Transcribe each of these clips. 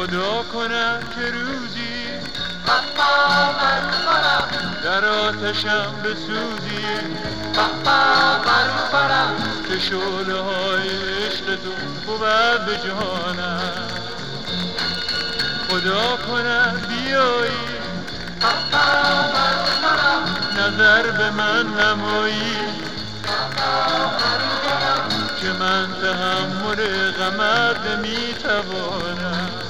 خدا کنه که روزی در آتشم بسوزی. که شعله های عشق تو بود به جانم. خدا کنه بیایی. نظر به من نمایی. که من تحمل غمت نمی‌توانم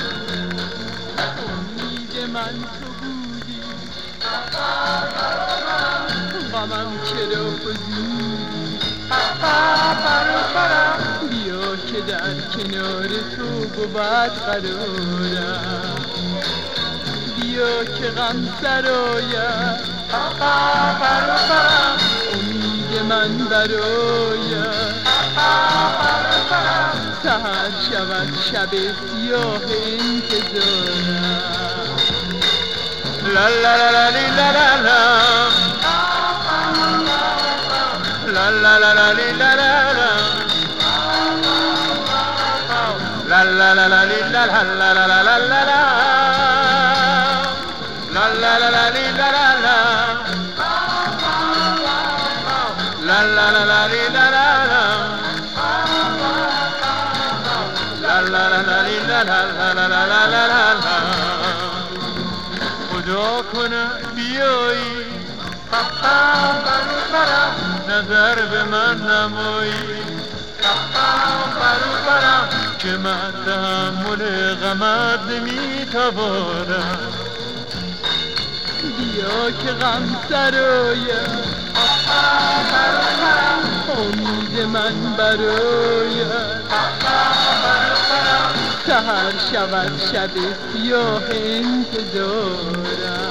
غمم چرا فزودی بیا که در کنار تو بود قرارم. بیا که غم سرایم. امید من برایم. سهر شود شب سیاه انتظارم. لا لا لا لا لا لا. کجا کنم بیایی برم نظر به من نمایی برم که من تحمل غمت نمی‌توانم بیا که غم سرایم امید من برایم سهر شود شب سیاه انتظارم.